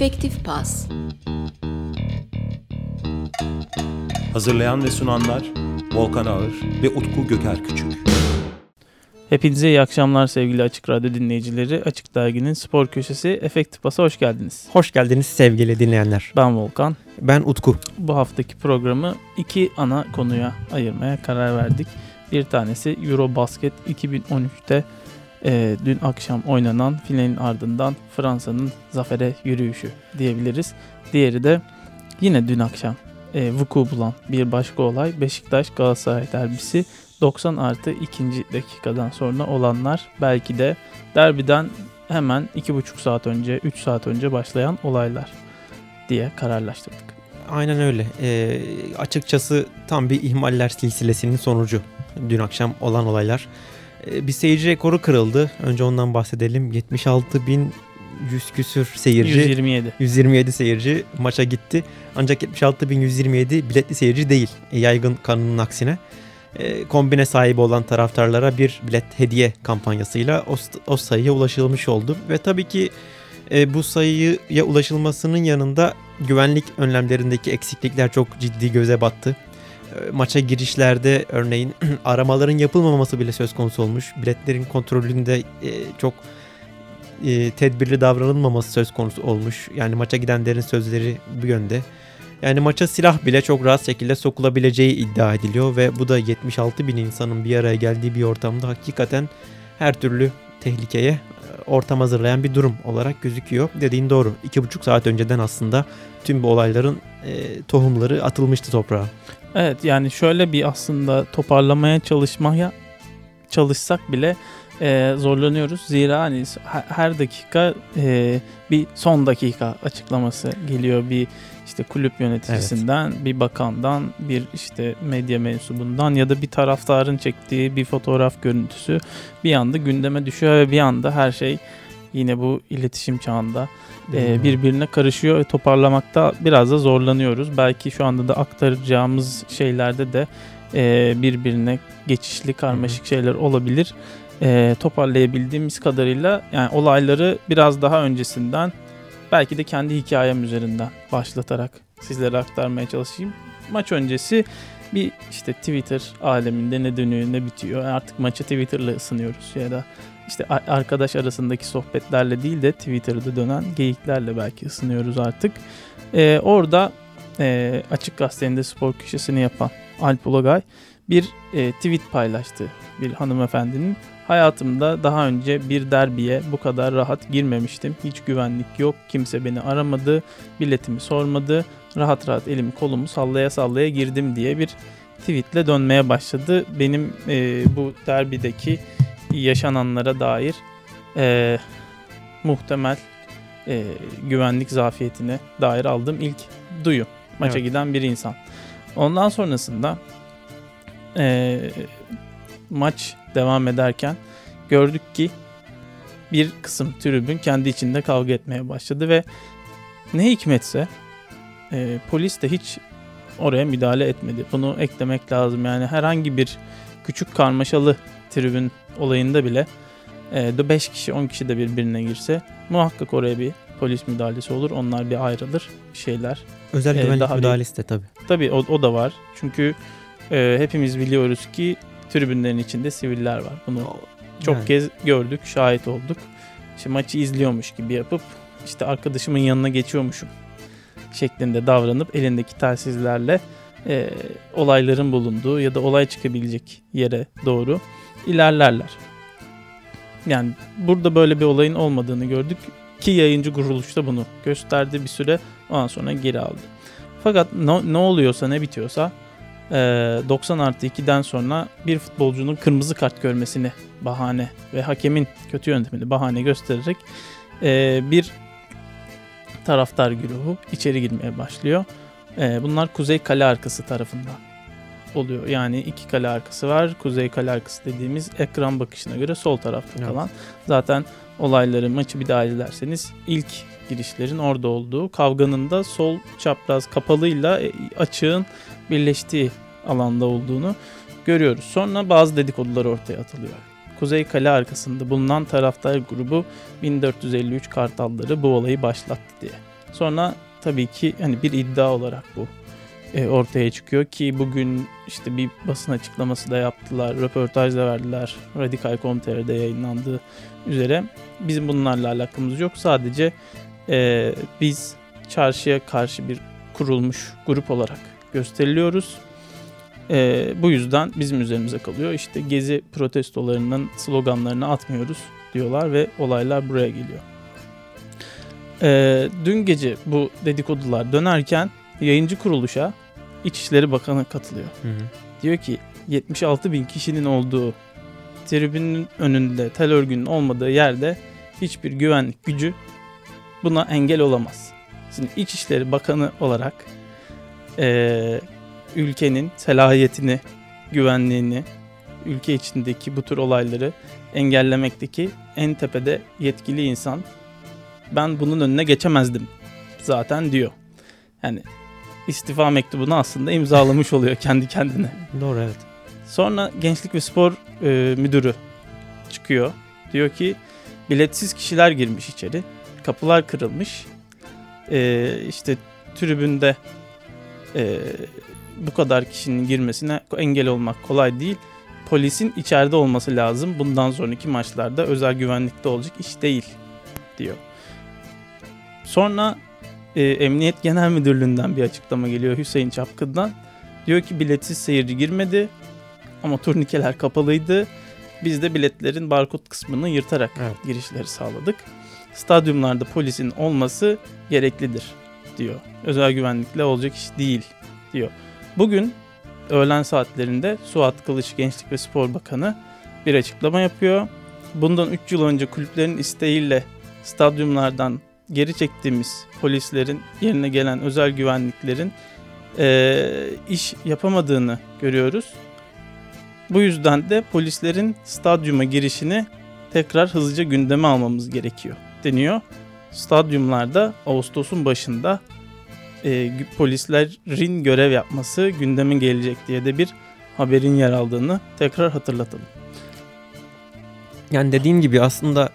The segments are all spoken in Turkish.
Efektif Pas Hazırlayan ve sunanlar Volkan Ağır ve Utku Göker Küçük. Hepinize iyi akşamlar sevgili Açık Radyo dinleyicileri. Açık Dergi'nin spor köşesi Efektif Pas'a hoş geldiniz. Hoş geldiniz sevgili dinleyenler. Ben Volkan. Ben Utku. Bu haftaki programı iki ana konuya ayırmaya karar verdik. Bir tanesi Eurobasket 2013'te e, dün akşam oynanan finalin ardından Fransa'nın zafere yürüyüşü diyebiliriz. Diğeri de yine dün akşam e, vuku bulan bir başka olay Beşiktaş Galatasaray derbisi 90 artı ikinci dakikadan sonra olanlar belki de derbiden hemen 2,5 saat önce 3 saat önce başlayan olaylar diye kararlaştırdık. Aynen öyle. Ee, açıkçası tam bir ihmaller silsilesinin sonucu dün akşam olan olaylar. Ee, bir seyirci rekoru kırıldı. Önce ondan bahsedelim. 76 bin 100 küsür seyirci. 127. 127 seyirci maça gitti. Ancak 76.127 biletli seyirci değil. E, yaygın kanunun aksine. E, kombine sahibi olan taraftarlara bir bilet hediye kampanyasıyla o, o sayıya ulaşılmış oldu. Ve tabii ki e, bu sayıya ulaşılmasının yanında güvenlik önlemlerindeki eksiklikler çok ciddi göze battı. E, maça girişlerde örneğin aramaların yapılmaması bile söz konusu olmuş. Biletlerin kontrolünde e, çok e, tedbirli davranılmaması söz konusu olmuş. Yani maça gidenlerin sözleri bu yönde. Yani maça silah bile çok rahat şekilde sokulabileceği iddia ediliyor ve bu da 76 bin insanın bir araya geldiği bir ortamda hakikaten her türlü tehlikeye e, ortam hazırlayan bir durum olarak gözüküyor. Dediğin doğru. 2,5 saat önceden aslında tüm bu olayların e, tohumları atılmıştı toprağa. Evet yani şöyle bir aslında toparlamaya çalışmaya çalışsak bile e, zorlanıyoruz. Zira hani her dakika e, bir son dakika açıklaması geliyor bir işte kulüp yöneticisinden, evet. bir bakandan, bir işte medya mensubundan ya da bir taraftarın çektiği bir fotoğraf görüntüsü bir anda gündeme düşüyor ve bir anda her şey yine bu iletişim çağında e, birbirine karışıyor ve toparlamakta biraz da zorlanıyoruz. Belki şu anda da aktaracağımız şeylerde de e, birbirine geçişli karmaşık şeyler olabilir. E, toparlayabildiğimiz kadarıyla yani olayları biraz daha öncesinden belki de kendi hikayem üzerinden başlatarak sizlere aktarmaya çalışayım. Maç öncesi bir işte Twitter aleminde ne dönüyor ne bitiyor. Artık maçı Twitter'la ısınıyoruz ya da işte arkadaş arasındaki sohbetlerle değil de Twitter'da dönen geyiklerle belki ısınıyoruz artık. Ee, orada e, Açık Gazete'nin de spor köşesini yapan Alp Ulagay bir e, tweet paylaştı bir hanımefendinin. Hayatımda daha önce bir derbiye bu kadar rahat girmemiştim. Hiç güvenlik yok. Kimse beni aramadı. Biletimi sormadı. Rahat rahat elimi kolumu sallaya sallaya girdim diye bir tweetle dönmeye başladı. Benim e, bu derbideki yaşananlara dair e, muhtemel e, güvenlik zafiyetine dair aldığım ilk duyu. Maça evet. giden bir insan. Ondan sonrasında e, maç devam ederken gördük ki bir kısım tribün kendi içinde kavga etmeye başladı ve ne hikmetse e, polis de hiç oraya müdahale etmedi. Bunu eklemek lazım. Yani herhangi bir küçük karmaşalı tribün olayında bile e, 5 kişi 10 kişi de birbirine girse muhakkak oraya bir polis müdahalesi olur. Onlar bir ayrılır bir şeyler. Özel e, güvenlik müdahalesi de tabii. Tabii o, o da var. Çünkü e, hepimiz biliyoruz ki tribünlerin içinde siviller var. Bunu çok yani. kez gördük, şahit olduk. İşte maçı izliyormuş gibi yapıp işte arkadaşımın yanına geçiyormuşum şeklinde davranıp elindeki telsizlerle e, olayların bulunduğu ya da olay çıkabilecek yere doğru ilerlerler. Yani burada böyle bir olayın olmadığını gördük ki yayıncı kuruluşta bunu gösterdi bir süre ondan sonra geri aldı. Fakat ne, ne oluyorsa ne bitiyorsa 90 ee, artı 2'den sonra bir futbolcunun kırmızı kart görmesini bahane ve hakemin kötü yöntemini bahane göstererek e, bir taraftar güruhu içeri girmeye başlıyor. E, bunlar Kuzey Kale arkası tarafından oluyor. Yani iki kale arkası var. Kuzey kale arkası dediğimiz ekran bakışına göre sol tarafta evet. kalan. Zaten olayları maçı bir daha izlerseniz ilk girişlerin orada olduğu kavganın da sol çapraz kapalıyla e, açığın birleştiği alanda olduğunu görüyoruz. Sonra bazı dedikodular ortaya atılıyor. Kuzey Kale arkasında bulunan taraftar grubu 1453 Kartalları bu olayı başlattı diye. Sonra tabii ki hani bir iddia olarak bu e, ortaya çıkıyor ki bugün işte bir basın açıklaması da yaptılar, röportaj da verdiler. Radikal.com.tr'de yayınlandığı üzere. Bizim bunlarla alakamız yok. Sadece e, biz çarşıya karşı bir kurulmuş grup olarak gösteriliyoruz. E, bu yüzden bizim üzerimize kalıyor. İşte gezi protestolarının sloganlarını atmıyoruz diyorlar ve olaylar buraya geliyor. E, dün gece bu dedikodular dönerken yayıncı kuruluşa İçişleri Bakanı katılıyor. Hı hı. Diyor ki 76 bin kişinin olduğu tribünün önünde tel örgünün olmadığı yerde hiçbir güvenlik gücü buna engel olamaz. Şimdi İçişleri Bakanı olarak eee, ülkenin selahiyetini, güvenliğini, ülke içindeki bu tür olayları engellemekteki en tepede yetkili insan ben bunun önüne geçemezdim zaten diyor. Yani istifa mektubunu aslında imzalamış oluyor kendi kendine. Doğru evet. Sonra Gençlik ve Spor e, Müdürü çıkıyor. Diyor ki biletsiz kişiler girmiş içeri. Kapılar kırılmış. E, işte tribünde e, bu kadar kişinin girmesine engel olmak kolay değil. Polisin içeride olması lazım. Bundan sonraki maçlarda özel güvenlikte olacak iş değil diyor. Sonra e, Emniyet Genel Müdürlüğü'nden bir açıklama geliyor Hüseyin Çapkın'dan. Diyor ki biletsiz seyirci girmedi ama turnikeler kapalıydı. Biz de biletlerin barkod kısmını yırtarak Evet. girişleri sağladık. Stadyumlarda polisin olması gereklidir diyor. Özel güvenlikle olacak iş değil diyor. Bugün öğlen saatlerinde Suat Kılıç Gençlik ve Spor Bakanı bir açıklama yapıyor. Bundan 3 yıl önce kulüplerin isteğiyle stadyumlardan geri çektiğimiz polislerin yerine gelen özel güvenliklerin eee, iş yapamadığını görüyoruz. Bu yüzden de polislerin stadyuma girişini tekrar hızlıca gündeme almamız gerekiyor deniyor. Stadyumlarda Ağustos'un başında e, polislerin görev yapması gündeme gelecek diye de bir haberin yer aldığını tekrar hatırlatalım. Yani dediğin gibi aslında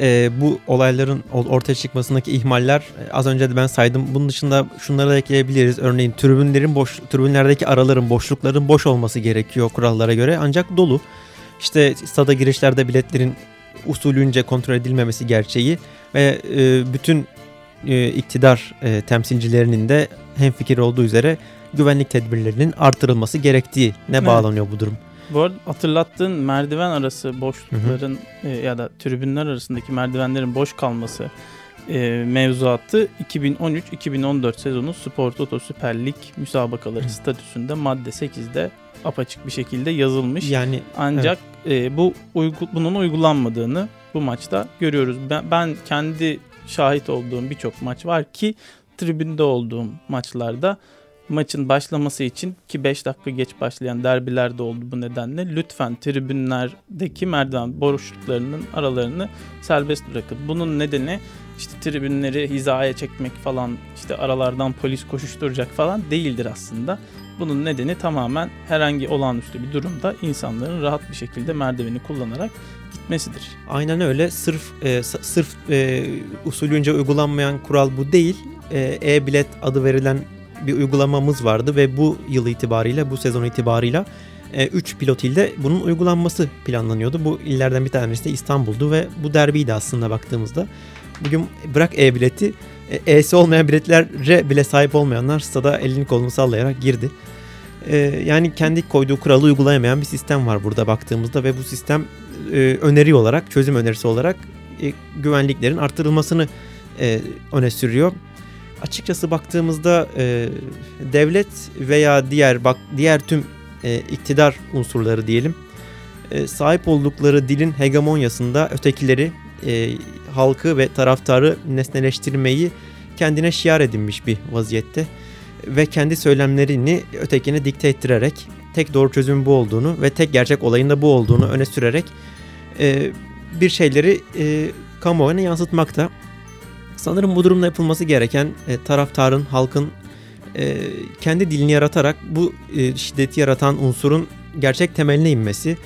e, bu olayların ol- ortaya çıkmasındaki ihmaller e, az önce de ben saydım. Bunun dışında şunları da ekleyebiliriz. Örneğin tribünlerin boş tribünlerdeki araların, boşlukların boş olması gerekiyor kurallara göre. Ancak dolu. İşte stada girişlerde biletlerin usulünce kontrol edilmemesi gerçeği ve e, bütün e, iktidar e, temsilcilerinin de hemfikir olduğu üzere güvenlik tedbirlerinin artırılması gerektiği ne Evet. bağlanıyor bu durum. Bu arada hatırlattığın merdiven arası boşlukların e, ya da tribünler arasındaki merdivenlerin boş kalması e, mevzuatı 2013-2014 sezonu Spor Toto Süper Lig müsabakaları Hı. statüsünde madde 8'de apaçık bir şekilde yazılmış. Yani Ancak e, bu uygu, bunun uygulanmadığını bu maçta görüyoruz. Ben, ben kendi şahit olduğum birçok maç var ki tribünde olduğum maçlarda maçın başlaması için ki 5 dakika geç başlayan derbiler de oldu bu nedenle lütfen tribünlerdeki merdiven boşluklarının aralarını serbest bırakın. Bunun nedeni işte tribünleri hizaya çekmek falan işte aralardan polis koşuşturacak falan değildir aslında. Bunun nedeni tamamen herhangi olağanüstü bir durumda insanların rahat bir şekilde merdiveni kullanarak gitmesidir. Aynen öyle. Sırf e, sırf e, usulünce uygulanmayan kural bu değil. E, E-bilet adı verilen bir uygulamamız vardı ve bu yıl itibariyle, bu sezon itibarıyla 3 pilot ilde bunun uygulanması planlanıyordu. Bu illerden bir tanesi de İstanbul'du ve bu derbiydi aslında baktığımızda. Bugün bırak E-bileti, e, E'si olmayan biletlere bile sahip olmayanlar stada elini kolunu sallayarak girdi. E, yani kendi koyduğu kuralı uygulayamayan bir sistem var burada baktığımızda ve bu sistem e, öneri olarak, çözüm önerisi olarak e, güvenliklerin artırılmasını e, öne sürüyor. Açıkçası baktığımızda e, devlet veya diğer bak diğer tüm iktidar unsurları diyelim sahip oldukları dilin hegemonyasında ötekileri, halkı ve taraftarı nesneleştirmeyi kendine şiar edinmiş bir vaziyette ve kendi söylemlerini ötekine dikte ettirerek tek doğru çözüm bu olduğunu ve tek gerçek olayın da bu olduğunu öne sürerek e, bir şeyleri e, kamuoyuna yansıtmakta. Sanırım bu durumda yapılması gereken e, taraftarın, halkın e, kendi dilini yaratarak bu e, şiddeti yaratan unsurun gerçek temeline inmesi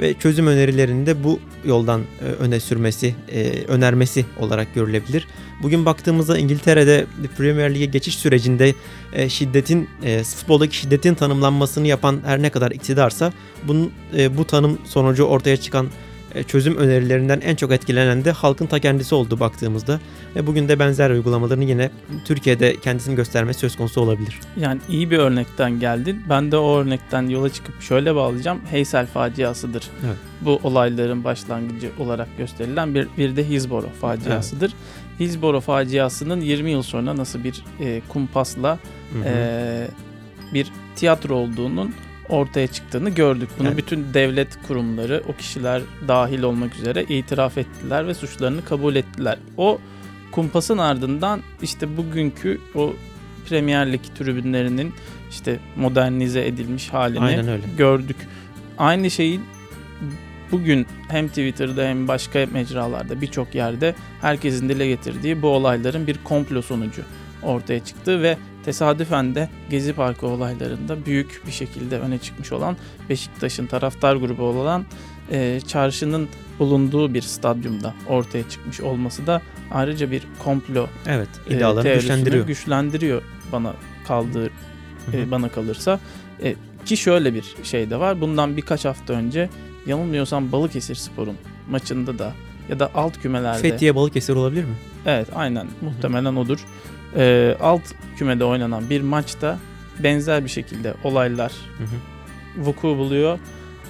ve çözüm önerilerini de bu yoldan e, öne sürmesi, e, önermesi olarak görülebilir. Bugün baktığımızda İngiltere'de Premier Lig'e geçiş sürecinde e, şiddetin, e, futboldaki şiddetin tanımlanmasını yapan her ne kadar iktidarsa bunun, e, bu tanım sonucu ortaya çıkan çözüm önerilerinden en çok etkilenen de halkın ta kendisi oldu baktığımızda. Ve bugün de benzer uygulamalarını yine Türkiye'de kendisini göstermesi söz konusu olabilir. Yani iyi bir örnekten geldin. Ben de o örnekten yola çıkıp şöyle bağlayacağım. Heysel faciasıdır. Evet. Bu olayların başlangıcı olarak gösterilen bir, bir de Hillsborough faciasıdır. Evet. Hillsborough faciasının 20 yıl sonra nasıl bir e, kumpasla Hı hı. e, bir tiyatro olduğunun ortaya çıktığını gördük. Bunu Yani- bütün devlet kurumları, o kişiler dahil olmak üzere itiraf ettiler ve suçlarını kabul ettiler. O kumpasın ardından işte bugünkü o Premier Lig tribünlerinin işte modernize edilmiş halini gördük. Aynı şeyin bugün hem Twitter'da hem başka mecralarda birçok yerde herkesin dile getirdiği bu olayların bir komplo sonucu ortaya çıktı ve tesadüfen de Gezi Parkı olaylarında büyük bir şekilde öne çıkmış olan Beşiktaş'ın taraftar grubu olan e, çarşının bulunduğu bir stadyumda ortaya çıkmış olması da ayrıca bir komplo Evet, e, iddialarını teorisini güçlendiriyor. güçlendiriyor bana kaldığı e, bana kalırsa. E, ki şöyle bir şey de var. Bundan birkaç hafta önce yanılmıyorsam Balıkesir Spor'un maçında da ya da alt kümelerde. Fethiye Balıkesir olabilir mi? Evet aynen muhtemelen odur. E, alt kümede oynanan bir maçta benzer bir şekilde olaylar Hı hı. vuku buluyor.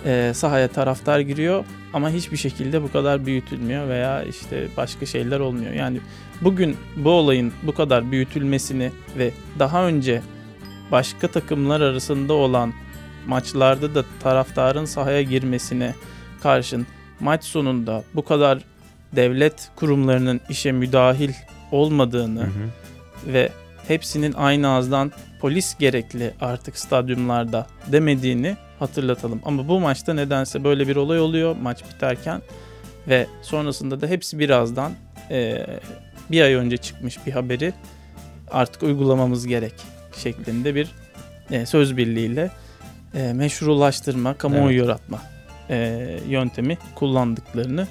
E, sahaya taraftar giriyor ama hiçbir şekilde bu kadar büyütülmüyor veya işte başka şeyler olmuyor. Yani bugün bu olayın bu kadar büyütülmesini ve daha önce başka takımlar arasında olan maçlarda da taraftarın sahaya girmesine karşın maç sonunda bu kadar devlet kurumlarının işe müdahil olmadığını Hı hı. Ve hepsinin aynı ağızdan polis gerekli artık stadyumlarda demediğini hatırlatalım. Ama bu maçta nedense böyle bir olay oluyor maç biterken ve sonrasında da hepsi birazdan eee, bir ay önce çıkmış bir haberi artık uygulamamız gerek şeklinde bir eee, söz birliğiyle eee, meşrulaştırma, kamuoyu yaratma eee, yöntemi kullandıklarını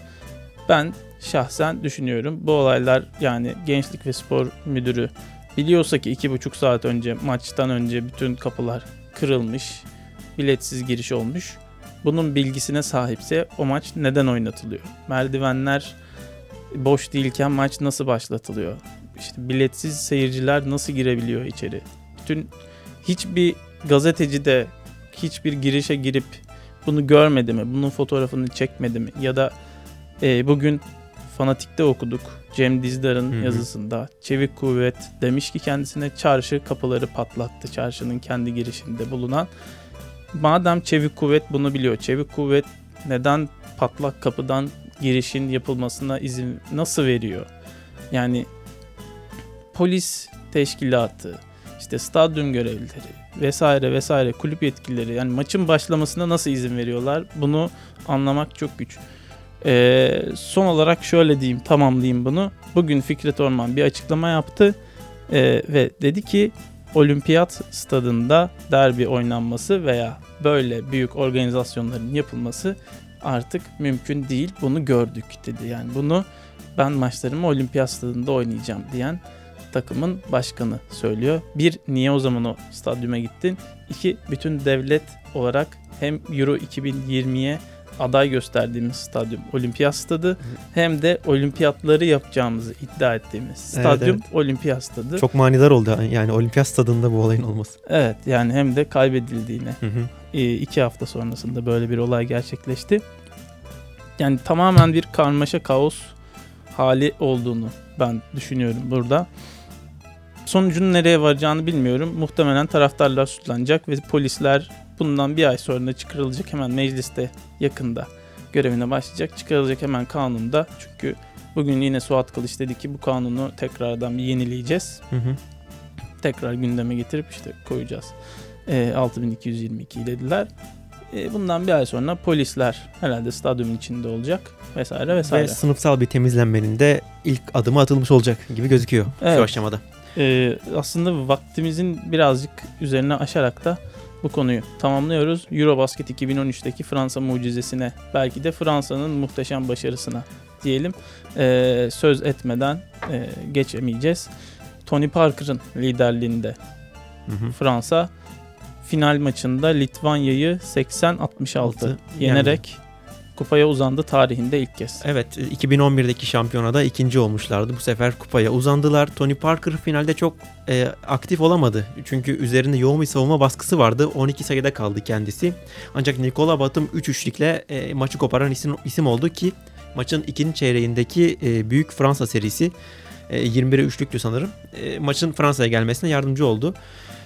ben şahsen düşünüyorum. Bu olaylar yani Gençlik ve Spor Müdürü biliyorsa ki iki buçuk saat önce maçtan önce bütün kapılar kırılmış, biletsiz giriş olmuş. Bunun bilgisine sahipse o maç neden oynatılıyor? Merdivenler boş değilken maç nasıl başlatılıyor? İşte biletsiz seyirciler nasıl girebiliyor içeri? Bütün hiçbir gazeteci de hiçbir girişe girip bunu görmedi mi? Bunun fotoğrafını çekmedi mi? Ya da e, bugün Fanatik'te okuduk. Cem Dizdar'ın Hı hı. yazısında. Çevik Kuvvet demiş ki kendisine çarşı kapıları patlattı. Çarşının kendi girişinde bulunan. Madem Çevik Kuvvet bunu biliyor. Çevik Kuvvet neden patlak kapıdan girişin yapılmasına izin nasıl veriyor? Yani polis teşkilatı, işte stadyum görevlileri vesaire vesaire kulüp yetkilileri yani maçın başlamasına nasıl izin veriyorlar? Bunu anlamak çok güç. Ee, son olarak şöyle diyeyim tamamlayayım bunu. Bugün Fikret Orman bir açıklama yaptı Ee, ve dedi ki olimpiyat stadında derbi oynanması veya böyle büyük organizasyonların yapılması artık mümkün değil. Bunu gördük dedi. Yani bunu ben maçlarımı olimpiyat stadında oynayacağım diyen takımın başkanı söylüyor. Bir, niye o zaman o stadyuma gittin? İki, bütün devlet olarak hem Euro 2020'ye aday gösterdiğimiz stadyum olimpiyat stadı hem de olimpiyatları yapacağımızı iddia ettiğimiz stadyum olimpiyat stadı. Çok manidar oldu yani olimpiyat stadında bu olayın olması. Evet yani hem de kaybedildiğine Hı hı. e, iki hafta sonrasında böyle bir olay gerçekleşti. Yani tamamen bir karmaşa kaos hali olduğunu ben düşünüyorum burada. Sonucun nereye varacağını bilmiyorum. Muhtemelen taraftarlar suçlanacak ve polisler bundan bir ay sonra çıkarılacak hemen mecliste yakında görevine başlayacak. Çıkarılacak hemen kanunda. Çünkü bugün yine Suat Kılıç dedi ki bu kanunu tekrardan bir yenileyeceğiz Hı hı. tekrar gündeme getirip işte koyacağız. E, 6222 dediler. E, bundan bir ay sonra polisler herhalde stadyumun içinde olacak vesaire vesaire. Ve sınıfsal bir temizlenmenin de ilk adımı atılmış olacak gibi gözüküyor Evet. şu aşamada. E, aslında vaktimizin birazcık üzerine aşarak da bu konuyu tamamlıyoruz. Eurobasket 2013'teki Fransa mucizesine belki de Fransa'nın muhteşem başarısına diyelim. Ee, söz etmeden e, geçemeyeceğiz. Tony Parker'ın liderliğinde Hı hı. Fransa final maçında Litvanya'yı 80-66 Altı yenerek kupaya uzandı tarihinde ilk kez. Evet 2011'deki şampiyonada ikinci olmuşlardı. Bu sefer kupaya uzandılar. Tony Parker finalde çok e, aktif olamadı. Çünkü üzerinde yoğun bir savunma baskısı vardı. 12 sayıda kaldı kendisi. Ancak Nikola Batum 3-3'lükle e, maçı koparan isim, isim oldu ki maçın ikinci çeyreğindeki e, Büyük Fransa serisi e, 21'e 3'lüktü sanırım. E, maçın Fransa'ya gelmesine yardımcı oldu.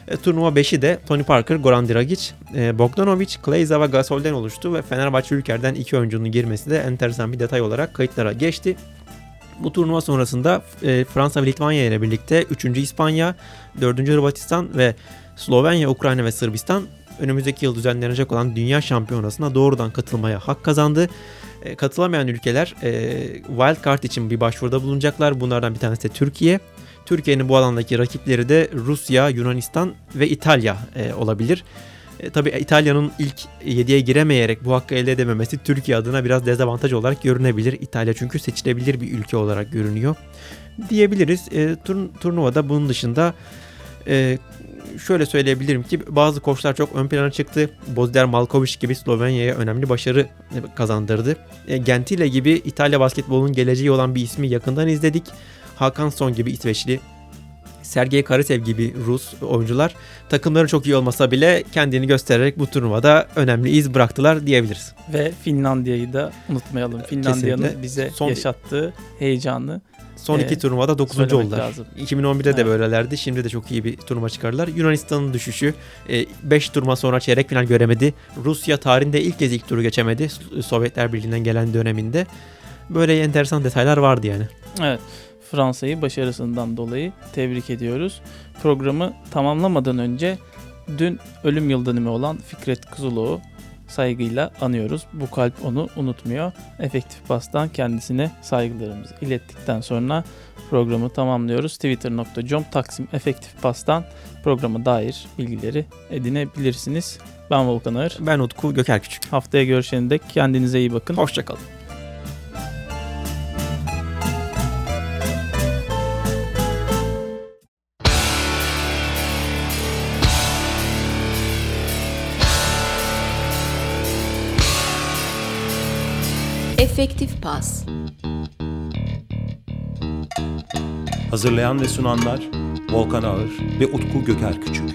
E, turnuva 5'i de Tony Parker, Goran Dragic, e, Bogdanovic, Kleiza ve Gasol'den oluştu ve Fenerbahçe Ülker'den iki oyuncunun girmesi de enteresan bir detay olarak kayıtlara geçti. Bu turnuva sonrasında e, Fransa ve Litvanya ile birlikte 3. İspanya, 4. Hırvatistan ve Slovenya, Ukrayna ve Sırbistan önümüzdeki yıl düzenlenecek olan Dünya Şampiyonası'na doğrudan katılmaya hak kazandı. E, katılamayan ülkeler e, wild card için bir başvuruda bulunacaklar. Bunlardan bir tanesi de Türkiye. Türkiye'nin bu alandaki rakipleri de Rusya, Yunanistan ve İtalya e, olabilir. E, tabii İtalya'nın ilk 7'ye giremeyerek bu hakkı elde edememesi Türkiye adına biraz dezavantaj olarak görünebilir. İtalya çünkü seçilebilir bir ülke olarak görünüyor diyebiliriz. E, turn- turnuvada bunun dışında e, şöyle söyleyebilirim ki bazı koçlar çok ön plana çıktı. Bozdar Malkovic gibi Slovenya'ya önemli başarı e, kazandırdı. E, Gentile gibi İtalya basketbolunun geleceği olan bir ismi yakından izledik. Hakan Son gibi İsveçli, Sergey Karasev gibi Rus oyuncular takımları çok iyi olmasa bile kendini göstererek bu turnuvada önemli iz bıraktılar diyebiliriz. Ve Finlandiya'yı da unutmayalım. Finlandiya'nın bize Son- Yaşattığı heyecanı Son iki Ee, turnuvada 9. söylemek oldular. lazım. 2011'de de Evet. böylelerdi. Şimdi de çok iyi bir turnuva çıkardılar. Yunanistan'ın düşüşü 5 turnuva sonra çeyrek final göremedi. Rusya tarihinde ilk kez ilk turu geçemedi. Sovyetler Birliği'nden gelen döneminde. Böyle enteresan detaylar vardı yani. Evet. Fransa'yı başarısından dolayı tebrik ediyoruz. Programı tamamlamadan önce dün ölüm yıl dönümü olan Fikret Kuzuloğlu saygıyla anıyoruz. Bu kalp onu unutmuyor. Efektif Pas'tan kendisine saygılarımızı ilettikten sonra programı tamamlıyoruz. Twitter.com Taksim Efektif Pas'tan programa dair bilgileri edinebilirsiniz. Ben Volkan Ağır. Ben Utku Göker Küçük. Haftaya görüşene dek kendinize iyi bakın. Hoşçakalın. Efektif Pas Hazırlayan ve sunanlar Volkan Ağır ve Utku Göker Küçük.